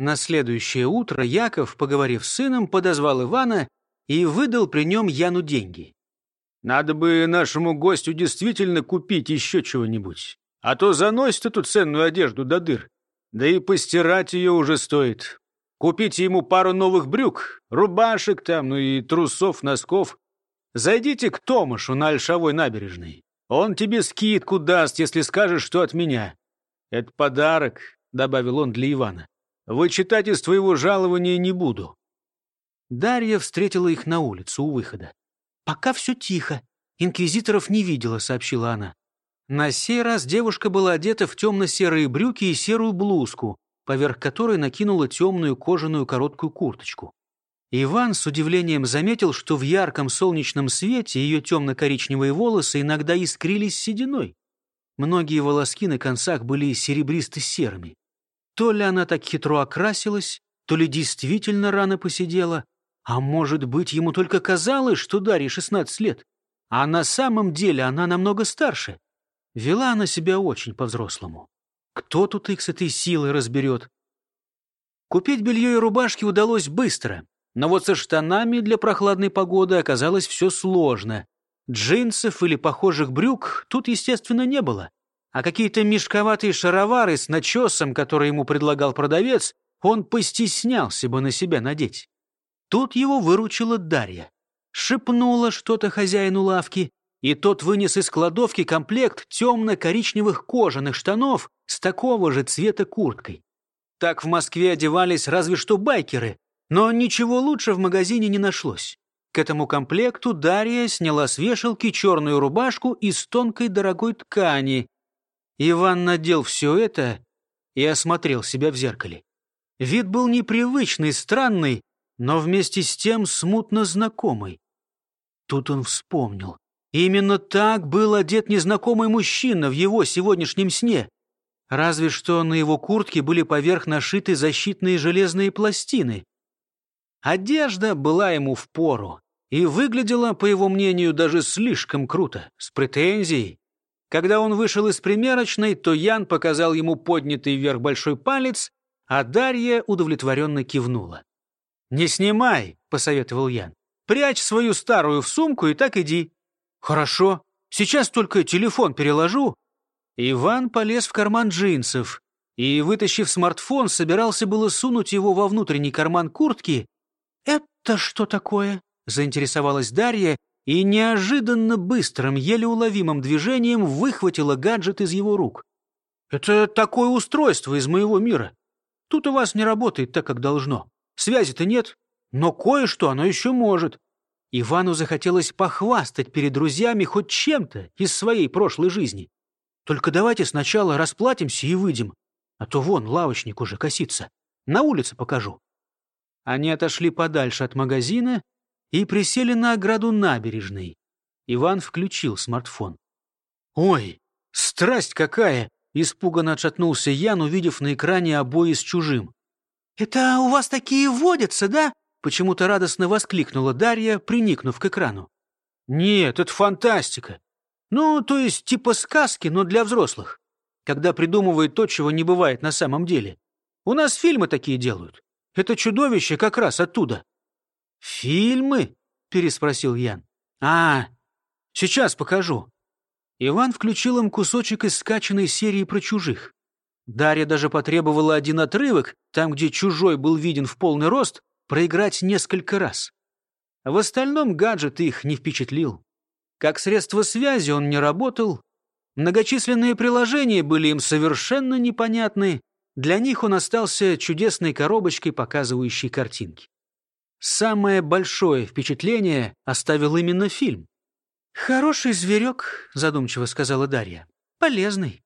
На следующее утро Яков, поговорив с сыном, подозвал Ивана и выдал при нем Яну деньги. «Надо бы нашему гостю действительно купить еще чего-нибудь, а то заносит эту ценную одежду до дыр. Да и постирать ее уже стоит. Купите ему пару новых брюк, рубашек там, ну и трусов, носков. Зайдите к Томашу на Ольшавой набережной. Он тебе скидку даст, если скажешь, что от меня. Это подарок, — добавил он для Ивана. Вычитать из твоего жалования не буду. Дарья встретила их на улицу у выхода. «Пока все тихо. Инквизиторов не видела», — сообщила она. На сей раз девушка была одета в темно-серые брюки и серую блузку, поверх которой накинула темную кожаную короткую курточку. Иван с удивлением заметил, что в ярком солнечном свете ее темно-коричневые волосы иногда искрились сединой. Многие волоски на концах были серебристо-серыми. То ли она так хитро окрасилась, то ли действительно рано посидела, а может быть, ему только казалось, что Дарье 16 лет, а на самом деле она намного старше. Вела она себя очень по-взрослому. Кто тут их с этой силой разберет? Купить белье и рубашки удалось быстро, но вот со штанами для прохладной погоды оказалось все сложно. Джинсов или похожих брюк тут, естественно, не было а какие-то мешковатые шаровары с начесом, которые ему предлагал продавец, он постеснялся бы на себя надеть. Тут его выручила Дарья. Шепнула что-то хозяину лавки, и тот вынес из кладовки комплект темно-коричневых кожаных штанов с такого же цвета курткой. Так в Москве одевались разве что байкеры, но ничего лучше в магазине не нашлось. К этому комплекту Дарья сняла с вешалки черную рубашку из тонкой дорогой ткани, Иван надел все это и осмотрел себя в зеркале. Вид был непривычный, странный, но вместе с тем смутно знакомый. Тут он вспомнил. Именно так был одет незнакомый мужчина в его сегодняшнем сне. Разве что на его куртке были поверх нашиты защитные железные пластины. Одежда была ему в пору и выглядела, по его мнению, даже слишком круто, с претензией. Когда он вышел из примерочной, то Ян показал ему поднятый вверх большой палец, а Дарья удовлетворенно кивнула. «Не снимай», — посоветовал Ян. «Прячь свою старую в сумку и так иди». «Хорошо. Сейчас только телефон переложу». Иван полез в карман джинсов и, вытащив смартфон, собирался было сунуть его во внутренний карман куртки. «Это что такое?» — заинтересовалась Дарья и неожиданно быстрым, еле уловимым движением выхватила гаджет из его рук. «Это такое устройство из моего мира. Тут у вас не работает так, как должно. Связи-то нет, но кое-что оно еще может». Ивану захотелось похвастать перед друзьями хоть чем-то из своей прошлой жизни. «Только давайте сначала расплатимся и выйдем, а то вон лавочник уже косится. На улице покажу». Они отошли подальше от магазина и присели на ограду набережной. Иван включил смартфон. «Ой, страсть какая!» — испуганно отшатнулся Ян, увидев на экране обои с чужим. «Это у вас такие водятся, да?» — почему-то радостно воскликнула Дарья, приникнув к экрану. «Нет, это фантастика. Ну, то есть типа сказки, но для взрослых. Когда придумывают то, чего не бывает на самом деле. У нас фильмы такие делают. Это чудовище как раз оттуда. «Фильмы?» — переспросил Ян. «А, сейчас покажу». Иван включил им кусочек из скачанной серии про чужих. Дарья даже потребовала один отрывок, там, где чужой был виден в полный рост, проиграть несколько раз. В остальном гаджет их не впечатлил. Как средство связи он не работал. Многочисленные приложения были им совершенно непонятны. Для них он остался чудесной коробочкой, показывающей картинки. Самое большое впечатление оставил именно фильм. «Хороший зверек», — задумчиво сказала Дарья. «Полезный.